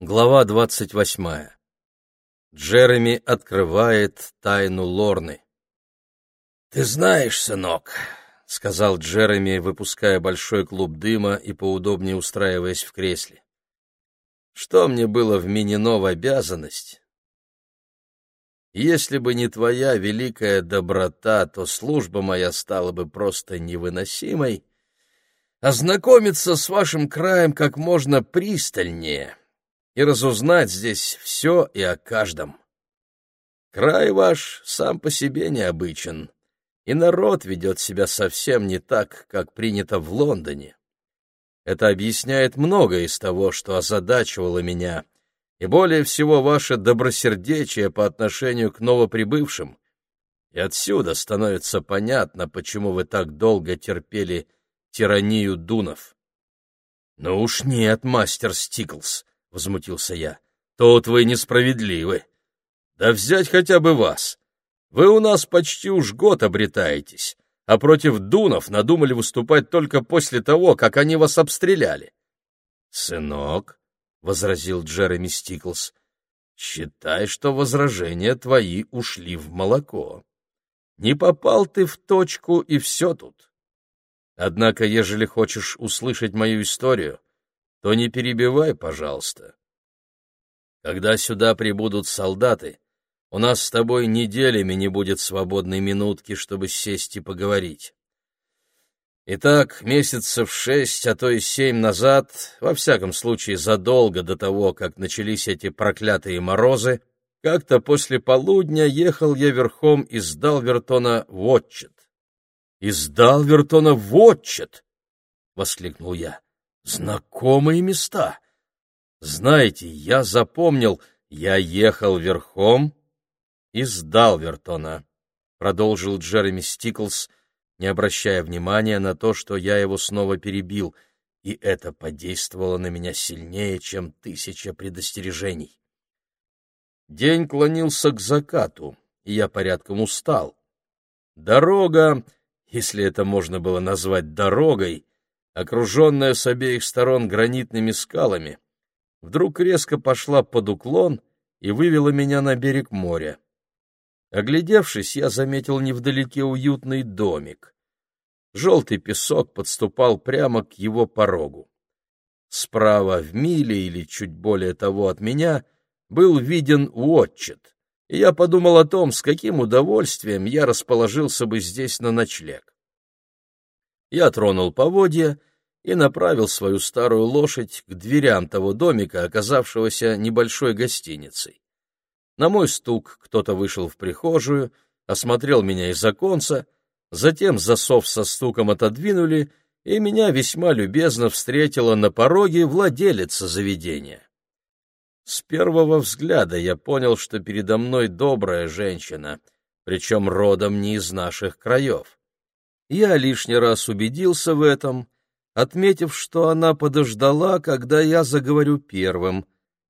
Глава двадцать восьмая. Джереми открывает тайну Лорны. «Ты знаешь, сынок», — сказал Джереми, выпуская большой клуб дыма и поудобнее устраиваясь в кресле, — «что мне было вменено в обязанность? Если бы не твоя великая доброта, то служба моя стала бы просто невыносимой. Ознакомиться с вашим краем как можно пристальнее» и разузнать здесь все и о каждом. Край ваш сам по себе необычен, и народ ведет себя совсем не так, как принято в Лондоне. Это объясняет многое из того, что озадачивало меня, и более всего ваше добросердечие по отношению к новоприбывшим. И отсюда становится понятно, почему вы так долго терпели тиранию дунов. — Ну уж нет, мастер Стиклс, возмутился я. «Тут вы несправедливы. Да взять хотя бы вас. Вы у нас почти уж год обретаетесь, а против дунов надумали выступать только после того, как они вас обстреляли». «Сынок», — возразил Джереми Стиклс, — «считай, что возражения твои ушли в молоко. Не попал ты в точку, и все тут. Однако, ежели хочешь услышать мою историю, то не перебивай, пожалуйста. Когда сюда прибудут солдаты, у нас с тобой неделями не будет свободной минутки, чтобы сесть и поговорить. Итак, месяцев шесть, а то и семь назад, во всяком случае задолго до того, как начались эти проклятые морозы, как-то после полудня ехал я верхом из Далвертона в Отчет. «Из Далвертона в Отчет!» — воскликнул я. Знакомые места. Знаете, я запомнил, я ехал верхом из Далвертона, продолжил Джереми Стиклс, не обращая внимания на то, что я его снова перебил, и это подействовало на меня сильнее, чем тысяча предостережений. День клонился к закату, и я порядком устал. Дорога, если это можно было назвать дорогой, окруженная с обеих сторон гранитными скалами, вдруг резко пошла под уклон и вывела меня на берег моря. Оглядевшись, я заметил невдалеке уютный домик. Желтый песок подступал прямо к его порогу. Справа, в миле или чуть более того от меня, был виден Уотчет, и я подумал о том, с каким удовольствием я расположился бы здесь на ночлег. Я тронул поводья и направил свою старую лошадь к дверям того домика, оказавшегося небольшой гостиницей. На мой стук кто-то вышел в прихожую, осмотрел меня из оконца, затем засов со стуком отодвинули, и меня весьма любезно встретила на пороге владелица заведения. С первого взгляда я понял, что передо мной добрая женщина, причем родом не из наших краев. Я лишний раз убедился в этом отметив, что она подождала, когда я заговорю первым,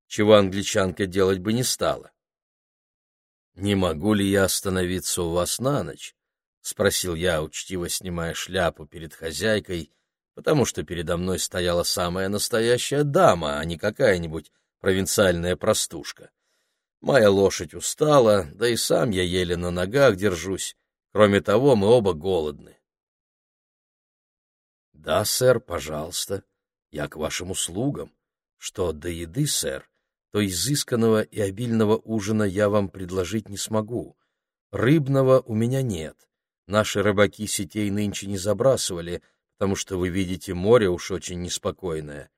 чего англичанка делать бы не стала. «Не могу ли я остановиться у вас на ночь?» — спросил я, учтиво снимая шляпу перед хозяйкой, потому что передо мной стояла самая настоящая дама, а не какая-нибудь провинциальная простушка. Моя лошадь устала, да и сам я еле на ногах держусь. Кроме того, мы оба голодны. Да, сэр, пожалуйста. Я к вашим услугам. Что до еды, сэр, то изысканного и обильного ужина я вам предложить не смогу. Рыбного у меня нет. Наши рыбаки сетей нынче не забрасывали, потому что, вы видите, море уж очень неспокойное.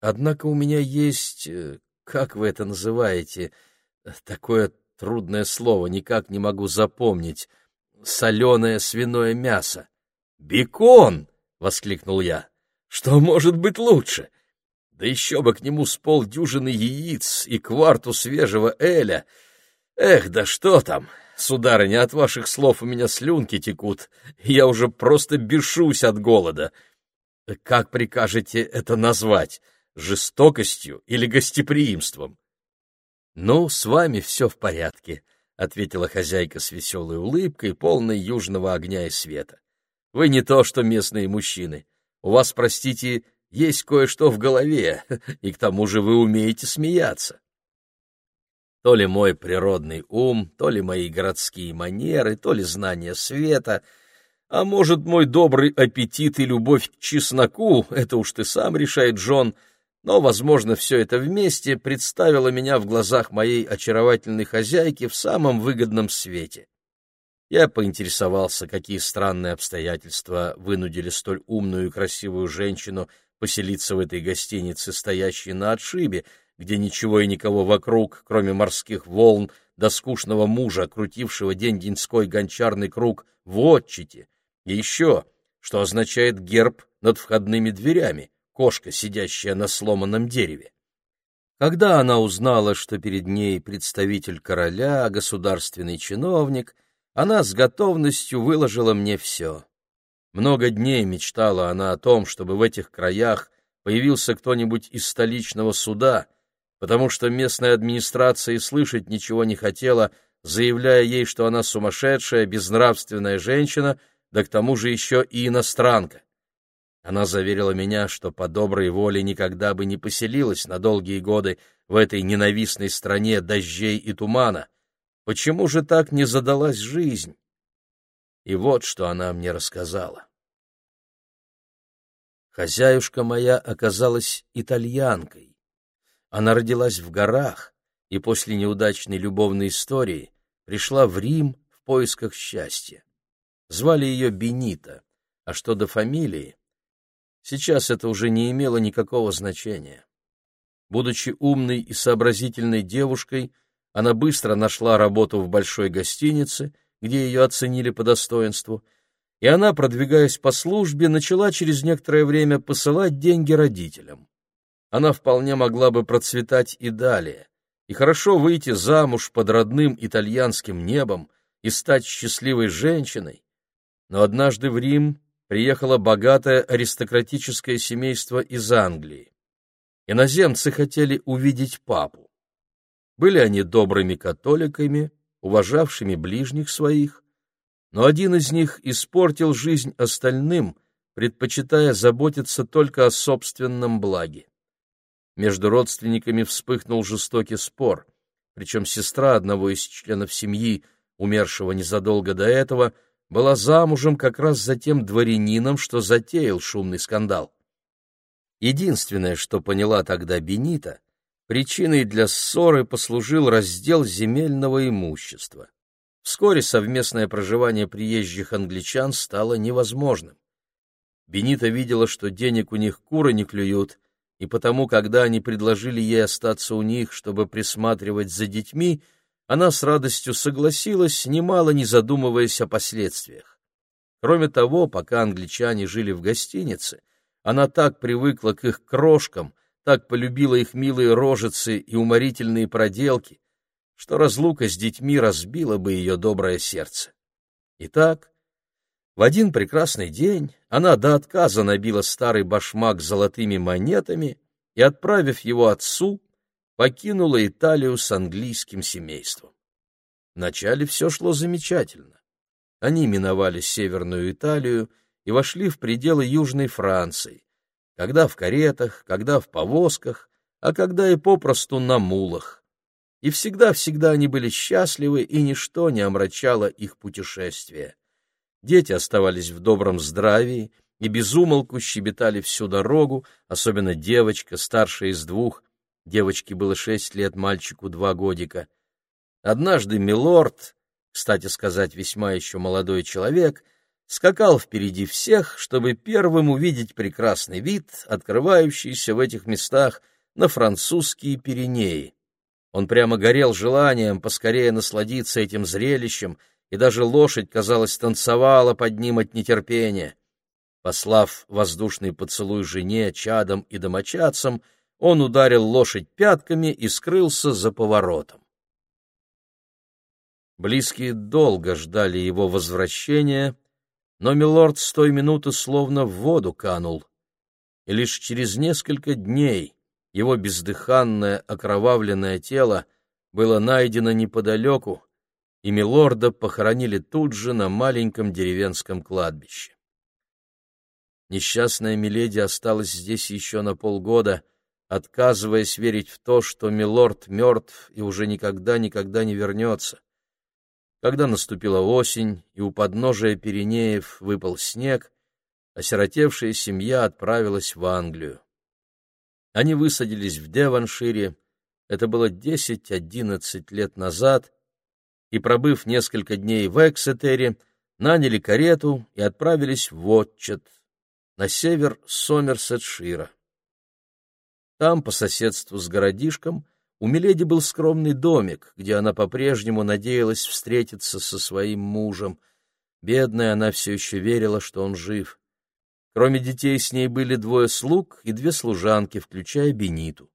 Однако у меня есть, э, как вы это называете, такое трудное слово, никак не могу запомнить, соленое свиное мясо. Бекон! Воскликнул я. Что может быть лучше? Да еще бы к нему с полдюжины яиц и кварту свежего эля. Эх, да что там! Сударыня, от ваших слов у меня слюнки текут, я уже просто бешусь от голода. Как прикажете это назвать? Жестокостью или гостеприимством? — Ну, с вами все в порядке, — ответила хозяйка с веселой улыбкой, полной южного огня и света. Вы не то, что местные мужчины. У вас, простите, есть кое-что в голове, и к тому же вы умеете смеяться. То ли мой природный ум, то ли мои городские манеры, то ли знание света, а может, мой добрый аппетит и любовь к чесноку, это уж ты сам решай, Джон, но, возможно, все это вместе представило меня в глазах моей очаровательной хозяйки в самом выгодном свете. Я поинтересовался, какие странные обстоятельства вынудили столь умную и красивую женщину поселиться в этой гостинице, стоящей на отшибе, где ничего и никого вокруг, кроме морских волн, до скучного мужа, крутившего день-деньской гончарный круг в отчите, и еще, что означает герб над входными дверями, кошка, сидящая на сломанном дереве. Когда она узнала, что перед ней представитель короля, государственный чиновник, она с готовностью выложила мне все. Много дней мечтала она о том, чтобы в этих краях появился кто-нибудь из столичного суда, потому что местная администрация и слышать ничего не хотела, заявляя ей, что она сумасшедшая, безнравственная женщина, да к тому же еще и иностранка. Она заверила меня, что по доброй воле никогда бы не поселилась на долгие годы в этой ненавистной стране дождей и тумана. Почему же так не задалась жизнь? И вот что она мне рассказала. Хозяюшка моя оказалась итальянкой. Она родилась в горах и после неудачной любовной истории пришла в Рим в поисках счастья. Звали ее Бенита, а что до фамилии, сейчас это уже не имело никакого значения. Будучи умной и сообразительной девушкой, она быстро нашла работу в большой гостинице, где ее оценили по достоинству, и она, продвигаясь по службе, начала через некоторое время посылать деньги родителям. Она вполне могла бы процветать и далее, и хорошо выйти замуж под родным итальянским небом и стать счастливой женщиной, но однажды в Рим приехало богатое аристократическое семейство из Англии. Иноземцы хотели увидеть папу. Были они добрыми католиками, уважавшими ближних своих, но один из них испортил жизнь остальным, предпочитая заботиться только о собственном благе. Между родственниками вспыхнул жестокий спор, причем сестра одного из членов семьи, умершего незадолго до этого, была замужем как раз за тем дворянином, что затеял шумный скандал. Единственное, что поняла тогда Бенита, причиной для ссоры послужил раздел земельного имущества. Вскоре совместное проживание приезжих англичан стало невозможным. Бенита видела, что денег у них куры не клюют, и потому, когда они предложили ей остаться у них, чтобы присматривать за детьми, она с радостью согласилась, немало не задумываясь о последствиях. Кроме того, пока англичане жили в гостинице, она так привыкла к их крошкам, так полюбила их милые рожицы и уморительные проделки, что разлука с детьми разбила бы ее доброе сердце. Итак, в один прекрасный день она до отказа набила старый башмак золотыми монетами и, отправив его отцу, покинула Италию с английским семейством. Вначале все шло замечательно. Они миновали Северную Италию и вошли в пределы Южной Франции, когда в каретах, когда в повозках, а когда и попросту на мулах и всегда-всегда они были счастливы, и ничто не омрачало их путешествие. Дети оставались в добром здравии и безумолку щебетали всю дорогу, особенно девочка, старшая из двух. Девочке было шесть лет, мальчику два годика. Однажды милорд, кстати сказать, весьма еще молодой человек, скакал впереди всех, чтобы первым увидеть прекрасный вид, открывающийся в этих местах на французские Пиренеи. Он прямо горел желанием поскорее насладиться этим зрелищем, и даже лошадь, казалось, танцевала под ним от нетерпения. Послав воздушный поцелуй жене, чадам и домочадцам, он ударил лошадь пятками и скрылся за поворотом. Близкие долго ждали его возвращения, но милорд с той минуты словно в воду канул, и лишь через несколько дней его бездыханное окровавленное тело было найдено неподалеку, и милорда похоронили тут же на маленьком деревенском кладбище. Несчастная Миледи осталась здесь еще на полгода, отказываясь верить в то, что Милорд мертв и уже никогда-никогда не вернется. Когда наступила осень, и у подножия Пиренеев выпал снег, осиротевшая семья отправилась в Англию. Они высадились в Девоншире, это было 10-11 лет назад, и, пробыв несколько дней в Эксетере, наняли карету и отправились в Отчет, на север Сомерсетшира. Там, по соседству с городишком, у Миледи был скромный домик, где она по-прежнему надеялась встретиться со своим мужем. Бедная, она все еще верила, что он жив. Кроме детей с ней были двое слуг и две служанки, включая Бениту.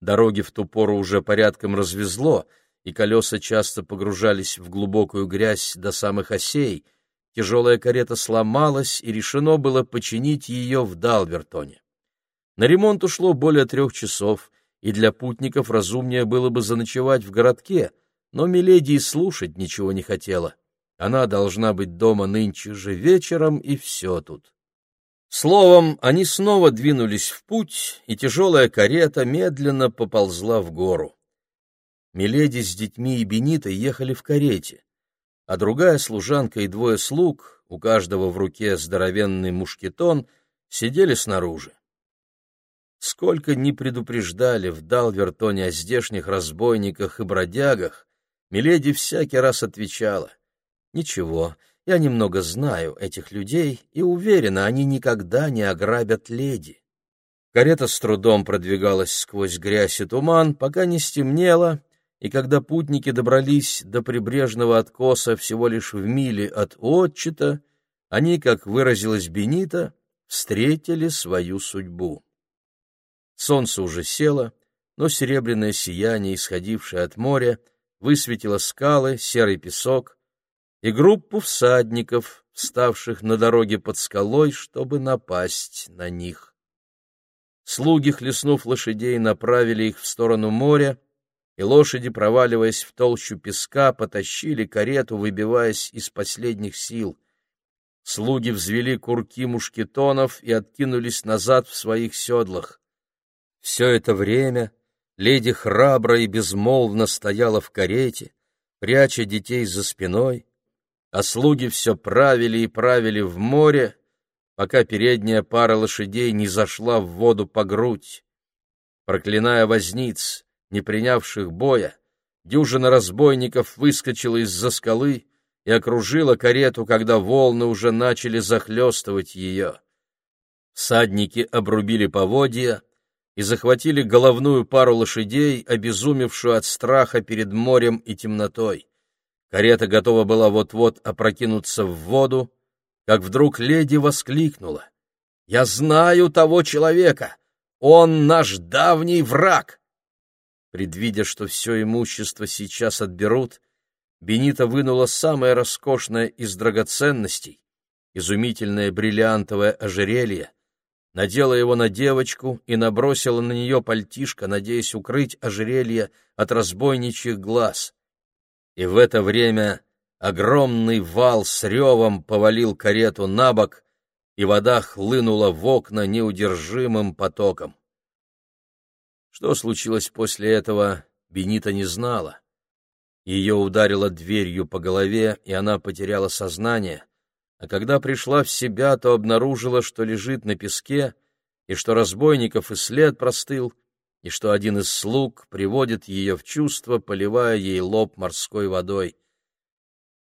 Дороги в ту пору уже порядком развезло, и колеса часто погружались в глубокую грязь до самых осей. Тяжелая карета сломалась, и решено было починить ее в Далвертоне. На ремонт ушло более трех часов — и для путников разумнее было бы заночевать в городке, но Миледи и слушать ничего не хотела. Она должна быть дома нынче же вечером, и все тут. Словом, они снова двинулись в путь, и тяжелая карета медленно поползла в гору. Миледи с детьми и Бенитой ехали в карете, а другая служанка и двое слуг, у каждого в руке здоровенный мушкетон, сидели снаружи. Сколько ни предупреждали в Далвертоне о здешних разбойниках и бродягах, Миледи всякий раз отвечала, «Ничего, я немного знаю этих людей и уверена, они никогда не ограбят леди». Карета с трудом продвигалась сквозь грязь и туман, пока не стемнело, и когда путники добрались до прибрежного откоса всего лишь в миле от отчета, они, как выразилась Бенита, встретили свою судьбу. Солнце уже село, но серебряное сияние, исходившее от моря, высветило скалы, серый песок и группу всадников, вставших на дороге под скалой, чтобы напасть на них. Слуги, хлестнув лошадей, направили их в сторону моря, и лошади, проваливаясь в толщу песка, потащили карету, выбиваясь из последних сил. Слуги взвели курки мушкетонов и откинулись назад в своих седлах. Все это время леди храбро и безмолвно стояла в карете, пряча детей за спиной, а слуги все правили и правили в море, пока передняя пара лошадей не зашла в воду по грудь. Проклиная возниц, не принявших боя, дюжина разбойников выскочила из-за скалы и окружила карету, когда волны уже начали захлестывать ее. Всадники обрубили поводья, и захватили головную пару лошадей, обезумевшую от страха перед морем и темнотой. Карета готова была вот-вот опрокинуться в воду, как вдруг леди воскликнула. «Я знаю того человека! Он наш давний враг!» Предвидя, что все имущество сейчас отберут, Бенита вынула самое роскошное из драгоценностей — изумительное бриллиантовое ожерелье, надела его на девочку и набросила на нее пальтишко, надеясь укрыть ожерелье от разбойничьих глаз. И в это время огромный вал с ревом повалил карету на бок, и вода хлынула в окна неудержимым потоком. Что случилось после этого, Бенита не знала. Ее ударило дверью по голове, и она потеряла сознание — а когда пришла в себя, то обнаружила, что лежит на песке, и что разбойников и след простыл, и что один из слуг приводит ее в чувство, поливая ей лоб морской водой.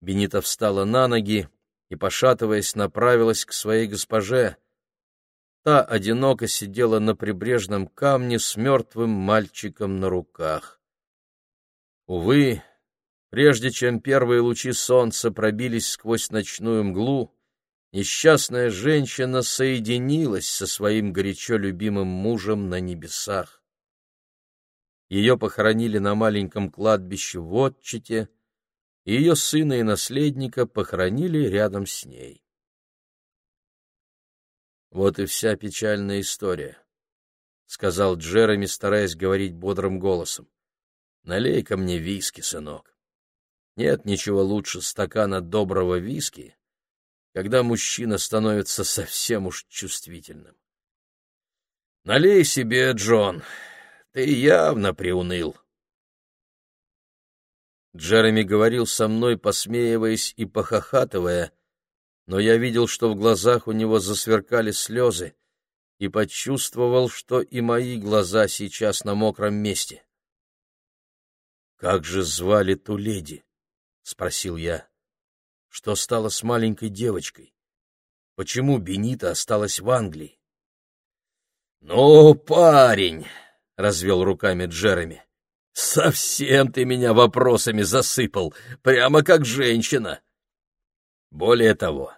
Бенита встала на ноги и, пошатываясь, направилась к своей госпоже. Та одиноко сидела на прибрежном камне с мертвым мальчиком на руках. Увы, Прежде чем первые лучи солнца пробились сквозь ночную мглу, несчастная женщина соединилась со своим горячо любимым мужем на небесах. Ее похоронили на маленьком кладбище в Отчете, и ее сына и наследника похоронили рядом с ней. Вот и вся печальная история, — сказал Джереми, стараясь говорить бодрым голосом. — Налей-ка мне виски, сынок. Нет ничего лучше стакана доброго виски, когда мужчина становится совсем уж чувствительным. Налей себе, Джон, ты явно приуныл. Джереми говорил со мной, посмеиваясь и похохатывая, но я видел, что в глазах у него засверкали слезы, и почувствовал, что и мои глаза сейчас на мокром месте. «Как же звали ту леди?» — спросил я. «Что стало с маленькой девочкой? Почему Бенита осталась в Англии?» «Ну, парень!» — развел руками Джереми. «Совсем ты меня вопросами засыпал, прямо как женщина!» Более того,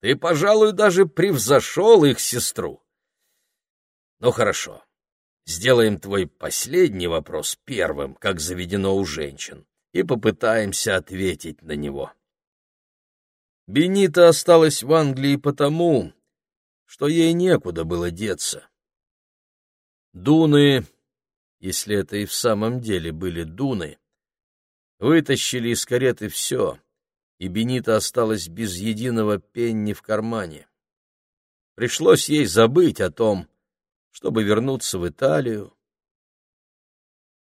ты, пожалуй, даже превзошел их сестру. Ну хорошо, сделаем твой последний вопрос первым, как заведено у женщин, и попытаемся ответить на него. Бенита осталась в Англии потому, что ей некуда было деться. Дуны, если это и в самом деле были дуны, вытащили из кареты все, и Бенита осталась без единого пенни в кармане. Пришлось ей забыть о том, чтобы вернуться в Италию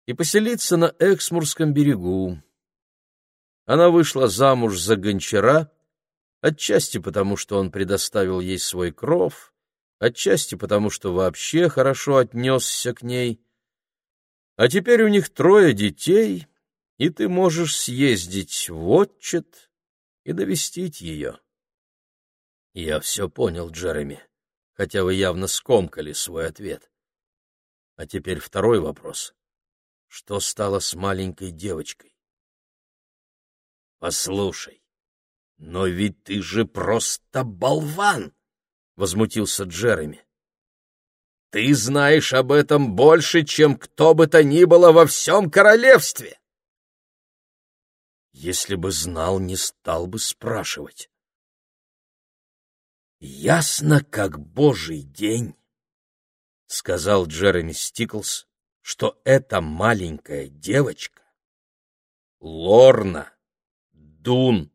и поселиться на Эксмурском берегу. Она вышла замуж за гончара, отчасти потому, что он предоставил ей свой кров, отчасти потому, что вообще хорошо отнесся к ней. А теперь у них трое детей, и ты можешь съездить в отчет и навестить ее. Я все понял, Джереми, хотя вы явно скомкали свой ответ. А теперь второй вопрос. Что стало с маленькой девочкой? Послушай, но ведь ты же просто болван! Возмутился Джереми. Ты знаешь об этом больше, чем кто бы то ни было во всем королевстве. Если бы знал, не стал бы спрашивать. «Ясно, как божий день», — сказал Джереми Стиклс, что эта маленькая девочка — Лорна Дун.